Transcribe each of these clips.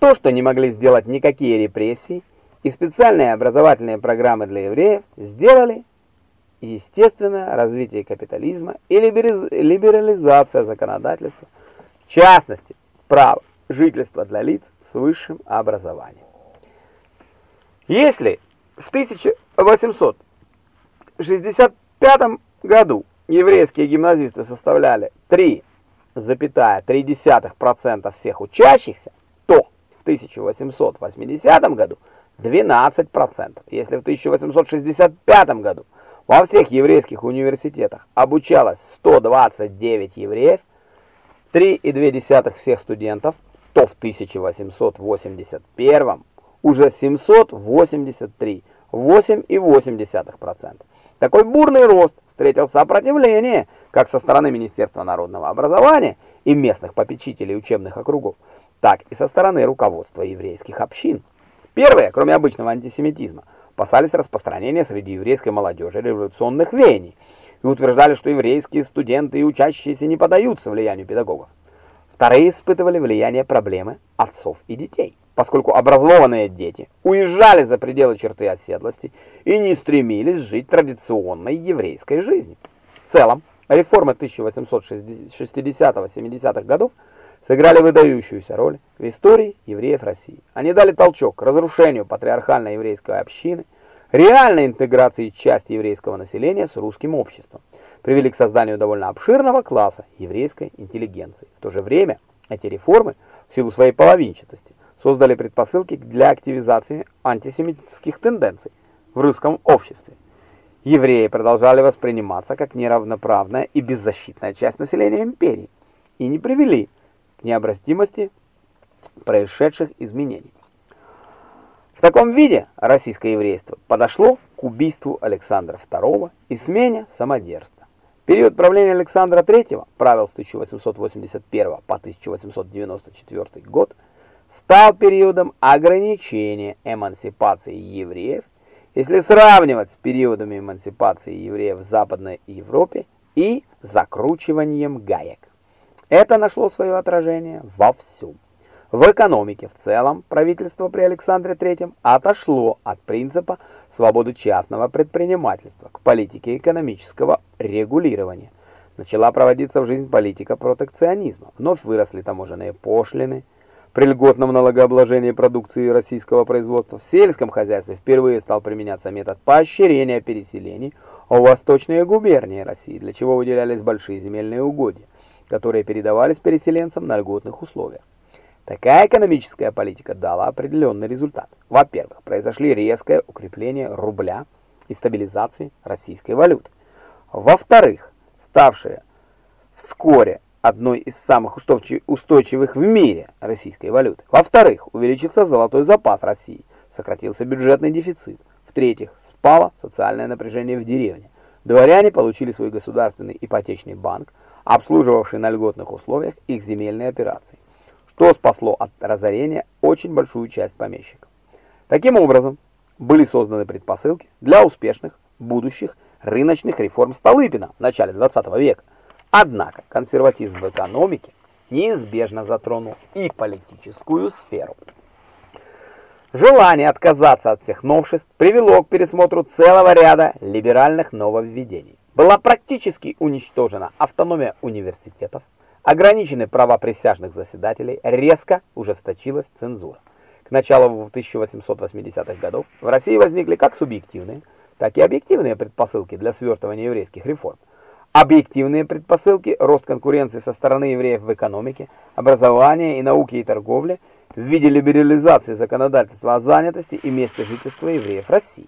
То, что не могли сделать никакие репрессии и специальные образовательные программы для евреев, сделали естественное развитие капитализма и либерализация законодательства, в частности, право жительства для лиц с высшим образованием. Если в 1865 году еврейские гимназисты составляли 3,3% всех учащихся, то 1880 году 12%. Если в 1865 году во всех еврейских университетах обучалось 129 евреев, 3,2 всех студентов, то в 1881 уже 783, 8,8%. Такой бурный рост встретил сопротивление как со стороны Министерства народного образования и местных попечителей учебных округов, так и со стороны руководства еврейских общин. Первые, кроме обычного антисемитизма, опасались распространения среди еврейской молодежи революционных веяний и утверждали, что еврейские студенты и учащиеся не поддаются влиянию педагогов. Вторые испытывали влияние проблемы отцов и детей поскольку образованные дети уезжали за пределы черты оседлости и не стремились жить традиционной еврейской жизнью. В целом, реформы 1860-70-х годов сыграли выдающуюся роль в истории евреев России. Они дали толчок к разрушению патриархальной еврейской общины, реальной интеграции части еврейского населения с русским обществом, привели к созданию довольно обширного класса еврейской интеллигенции. В то же время эти реформы, в силу своей половинчатости, создали предпосылки для активизации антисемитских тенденций в русском обществе. Евреи продолжали восприниматься как неравноправная и беззащитная часть населения империи и не привели к необратимости происшедших изменений. В таком виде российское еврейство подошло к убийству Александра II и смене самодержца. Период правления Александра III, правил с 1881 по 1894 год, стал периодом ограничения эмансипации евреев, если сравнивать с периодами эмансипации евреев в Западной Европе и закручиванием гаек. Это нашло свое отражение во всем. В экономике в целом правительство при Александре III отошло от принципа свободы частного предпринимательства к политике экономического регулирования. Начала проводиться в жизнь политика протекционизма. Вновь выросли таможенные пошлины, при льготном налогообложении продукции российского производства в сельском хозяйстве впервые стал применяться метод поощрения переселений в восточные губернии России, для чего выделялись большие земельные угодья, которые передавались переселенцам на льготных условиях. Такая экономическая политика дала определенный результат. Во-первых, произошли резкое укрепление рубля и стабилизации российской валюты. Во-вторых, ставшие вскоре одной из самых устойчивых в мире российской валюты. Во-вторых, увеличился золотой запас России, сократился бюджетный дефицит. В-третьих, спало социальное напряжение в деревне. Дворяне получили свой государственный ипотечный банк, обслуживавший на льготных условиях их земельные операции, что спасло от разорения очень большую часть помещиков. Таким образом, были созданы предпосылки для успешных будущих рыночных реформ Столыпина в начале 20 века. Однако консерватизм в экономике неизбежно затронул и политическую сферу. Желание отказаться от всех новшеств привело к пересмотру целого ряда либеральных нововведений. Была практически уничтожена автономия университетов, ограничены права присяжных заседателей, резко ужесточилась цензура. К началу 1880-х годов в России возникли как субъективные, так и объективные предпосылки для свертывания еврейских реформ. Объективные предпосылки – рост конкуренции со стороны евреев в экономике, образовании и науке и торговле в виде либерализации законодательства о занятости и месте жительства евреев России.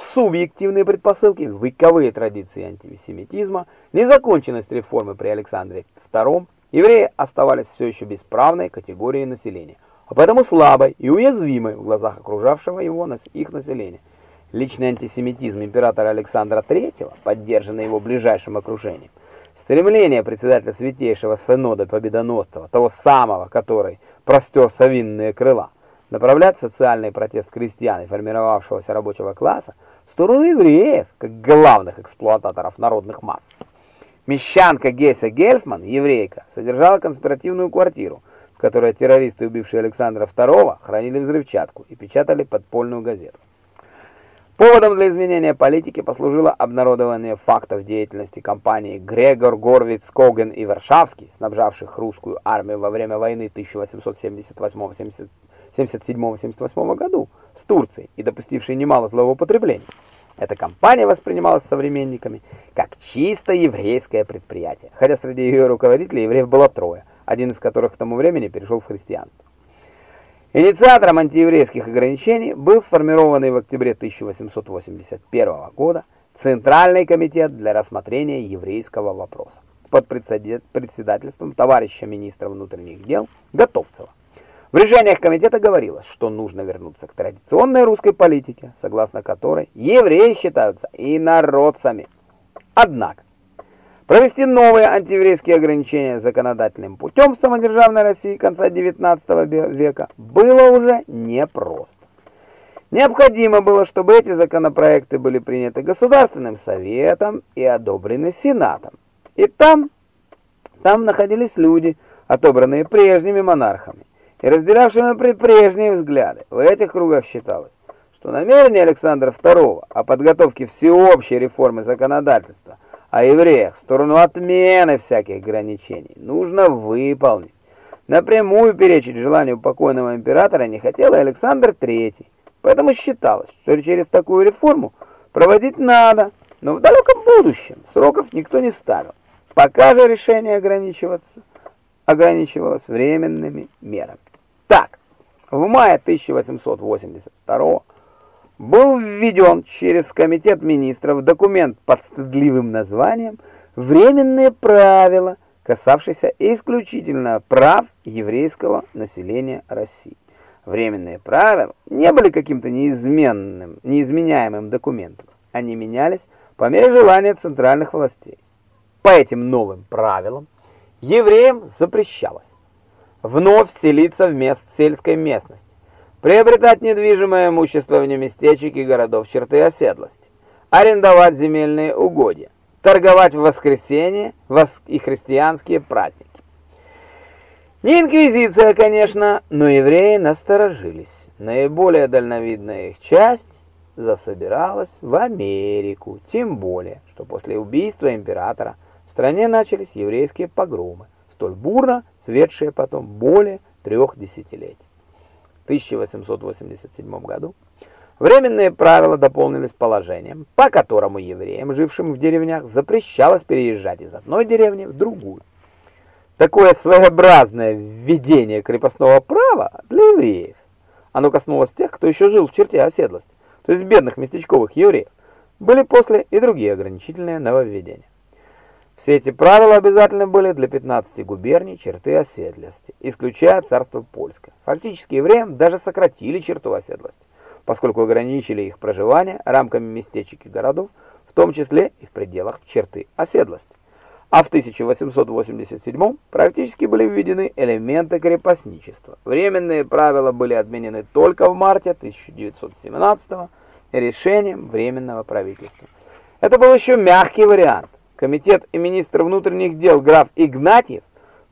Субъективные предпосылки – вековые традиции антисемитизма, незаконченность реформы при Александре II, евреи оставались все еще бесправной категорией населения, а поэтому слабой и уязвимой в глазах окружавшего его их населения. Личный антисемитизм императора Александра III, поддержанный его ближайшим окружением, стремление председателя Святейшего Синода Победоносцева, того самого, который простер совинные крыла, направлять социальный протест крестьян и формировавшегося рабочего класса в сторону евреев, как главных эксплуататоров народных масс. Мещанка Геся Гельфман, еврейка, содержала конспиративную квартиру которой террористы, убившие Александра II, хранили взрывчатку и печатали подпольную газету. Поводом для изменения политики послужило обнародование фактов деятельности компаний Грегор, Горвиц, Коген и Варшавский, снабжавших русскую армию во время войны 1878-77-78 году с Турцией и допустившей немало злоупотреблений. Эта компания воспринималась современниками как чисто еврейское предприятие, хотя среди ее руководителей евреев было трое, один из которых к тому времени перешел в христианство. Инициатором антиеврейских ограничений был сформированный в октябре 1881 года Центральный комитет для рассмотрения еврейского вопроса под председательством товарища министра внутренних дел Готовцева. В решениях комитета говорилось, что нужно вернуться к традиционной русской политике, согласно которой евреи считаются инородцами. Однако, Провести новые антиеврейские ограничения законодательным путем в самодержавной России конца XIX века было уже непросто. Необходимо было, чтобы эти законопроекты были приняты Государственным Советом и одобрены Сенатом. И там, там находились люди, отобранные прежними монархами и разделявшими прежние взгляды. В этих кругах считалось, что намерение Александра II о подготовке всеобщей реформы законодательства – о евреях в сторону отмены всяких ограничений нужно выполнить. Напрямую перечить желанию покойного императора не хотел Александр III, поэтому считалось, что через такую реформу проводить надо, но в далеком будущем сроков никто не ставил. Пока же решение ограничиваться ограничивалось временными мерами. Так, в мае 1882 был введен через Комитет министров документ под стыдливым названием «Временные правила, касавшиеся исключительно прав еврейского населения России». Временные правила не были каким-то неизменным, неизменяемым документом. Они менялись по мере желания центральных властей. По этим новым правилам евреям запрещалось вновь селиться в мест сельской местности, приобретать недвижимое имущество вне местечек и городов черты оседлости, арендовать земельные угодья, торговать в воскресенье и христианские праздники. Не инквизиция, конечно, но евреи насторожились. Наиболее дальновидная их часть засобиралась в Америку, тем более, что после убийства императора в стране начались еврейские погромы, столь бурно светшие потом более трех десятилетий. 1887 году временные правила дополнились положением, по которому евреям, жившим в деревнях, запрещалось переезжать из одной деревни в другую. Такое своеобразное введение крепостного права для евреев. Оно коснулось тех, кто еще жил в черте оседлости, то есть бедных местечковых евреев. Были после и другие ограничительные нововведения. Все эти правила обязательны были для 15 губерний черты оседлости, исключая царство Польское. Фактически евреям даже сократили черту оседлости, поскольку ограничили их проживание рамками местечек и городов, в том числе и в пределах черты оседлости. А в 1887 практически были введены элементы крепостничества. Временные правила были отменены только в марте 1917 решением Временного правительства. Это был еще мягкий вариант. Комитет и министр внутренних дел граф Игнатьев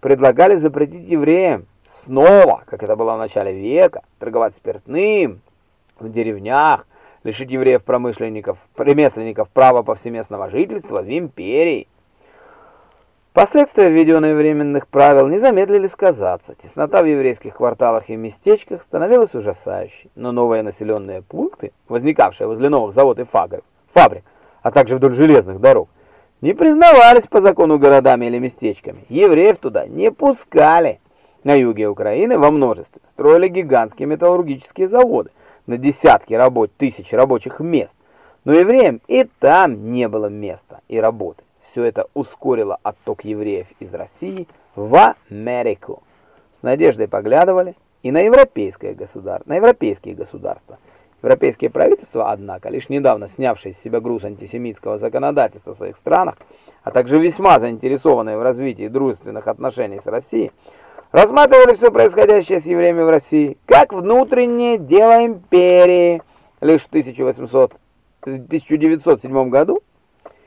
предлагали запретить евреям снова, как это было в начале века, торговать спиртным в деревнях, лишить евреев-промышленников, ремесленников права повсеместного жительства в империи. Последствия введенных временных правил не замедлили сказаться. Теснота в еврейских кварталах и местечках становилась ужасающей, но новые населенные пункты, возникавшие возле новых заводов и фабрик, а также вдоль железных дорог, не признавались по закону городами или местечками. Евреев туда не пускали. На юге Украины во множестве строили гигантские металлургические заводы на десятки рабоч тысяч рабочих мест. Но евреям и там не было места и работы. Все это ускорило отток евреев из России в Америку. С надеждой поглядывали и на на европейские государства – Европейские правительства, однако, лишь недавно снявшие с себя груз антисемитского законодательства в своих странах, а также весьма заинтересованные в развитии дружественных отношений с Россией, рассматривали все происходящее с евреями в России как внутреннее дело империи. Лишь в 1800, 1907 году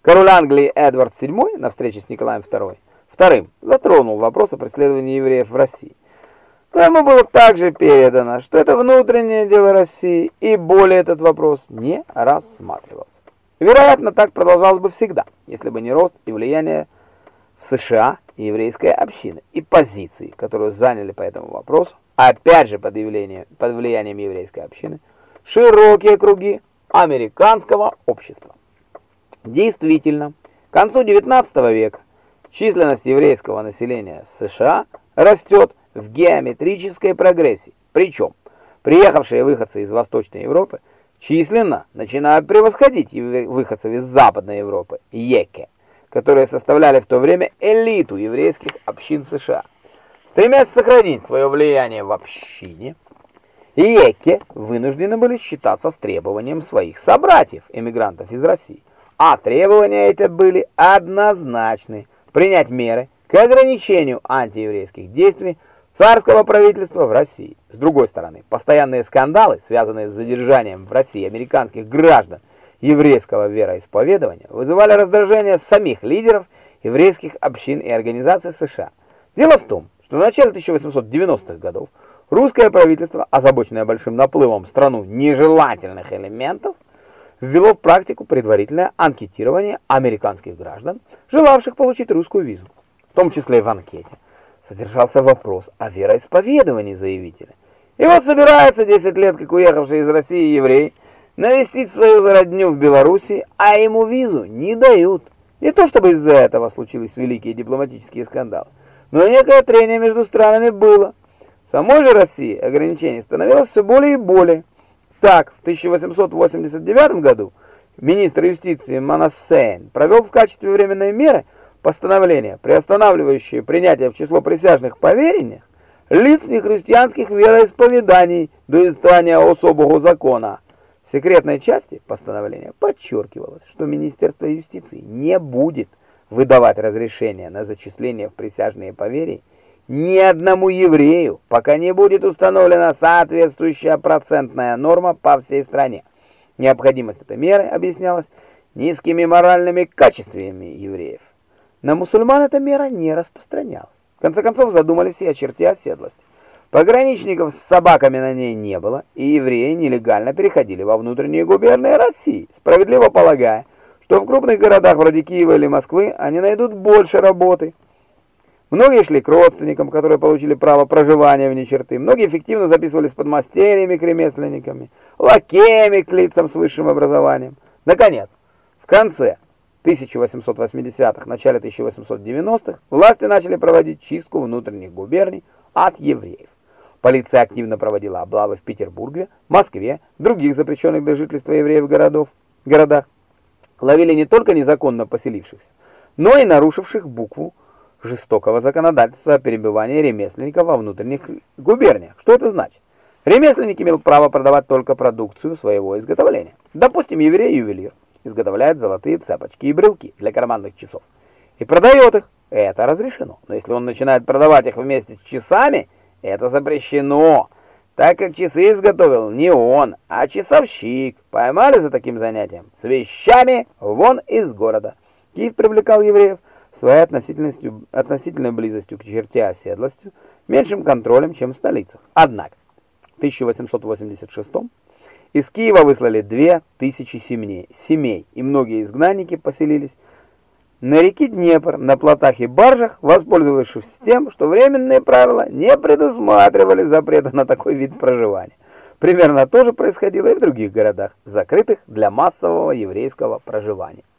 король Англии Эдвард VII на встрече с Николаем II вторым затронул вопрос о преследовании евреев в России. То ему было также передано, что это внутреннее дело России, и более этот вопрос не рассматривался. Вероятно, так продолжалось бы всегда, если бы не рост и влияние в США и еврейской общины, и позиции, которую заняли по этому вопросу, опять же под, под влиянием еврейской общины, широкие круги американского общества. Действительно, к концу XIX века численность еврейского населения США растет в геометрической прогрессии. Причем приехавшие выходцы из Восточной Европы численно начинают превосходить выходцев из Западной Европы, ЕКЕ, которые составляли в то время элиту еврейских общин США. Стремясь сохранить свое влияние в общине, ЕКЕ вынуждены были считаться с требованием своих собратьев, эмигрантов из России. А требования эти были однозначны – принять меры к ограничению антиеврейских действий царского правительства в России. С другой стороны, постоянные скандалы, связанные с задержанием в России американских граждан еврейского вероисповедания, вызывали раздражение самих лидеров еврейских общин и организаций США. Дело в том, что в начале 1890-х годов русское правительство, озабоченное большим наплывом в страну нежелательных элементов, ввело в практику предварительное анкетирование американских граждан, желавших получить русскую визу, в том числе и в анкете содержался вопрос о вероисповедовании заявителя. И вот собирается 10 лет, как уехавший из России еврей, навестить свою родню в Беларуси, а ему визу не дают. Не то чтобы из-за этого случились великие дипломатические скандалы, но некое трение между странами было. В самой же России ограничений становилось все более и более. Так, в 1889 году министр юстиции Манассейн провел в качестве временной меры – постановление, приостанавливающее принятие в число присяжных поверенных лиц нехристианских вероисповеданий до издания особого закона. В секретной части постановления подчеркивалось, что Министерство юстиции не будет выдавать разрешение на зачисление в присяжные поверья ни одному еврею, пока не будет установлена соответствующая процентная норма по всей стране. Необходимость этой меры объяснялась низкими моральными качествами евреев. На мусульман эта мера не распространялась. В конце концов задумались и о черте оседлости. Пограничников с собаками на ней не было, и евреи нелегально переходили во внутренние губернии России, справедливо полагая, что в крупных городах вроде Киева или Москвы они найдут больше работы. Многие шли к родственникам, которые получили право проживания вне черты. Многие эффективно записывались под мастерьями, кремесленниками, лакеями к лицам с высшим образованием. Наконец, в конце 1880-х, начале 1890-х власти начали проводить чистку внутренних губерний от евреев. Полиция активно проводила облавы в Петербурге, Москве, других запрещенных для жительства евреев городов, городах. Ловили не только незаконно поселившихся, но и нарушивших букву жестокого законодательства о перебывании ремесленников во внутренних губерниях. Что это значит? Ремесленник имел право продавать только продукцию своего изготовления. Допустим, еврей-ювелир изготовляет золотые цепочки и брелки для карманных часов и продает их. Это разрешено. Но если он начинает продавать их вместе с часами, это запрещено, так как часы изготовил не он, а часовщик. Поймали за таким занятием? С вещами вон из города. Киев привлекал евреев своей относительностью, относительной близостью к черте оседлостью, меньшим контролем, чем в столицах. Однако, в 1886 из Киева выслали две тысячи семей, и многие изгнанники поселились на реке Днепр, на плотах и баржах, воспользовавшись тем, что временные правила не предусматривали запрета на такой вид проживания. Примерно то же происходило и в других городах, закрытых для массового еврейского проживания.